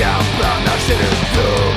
count, but I shouldn't do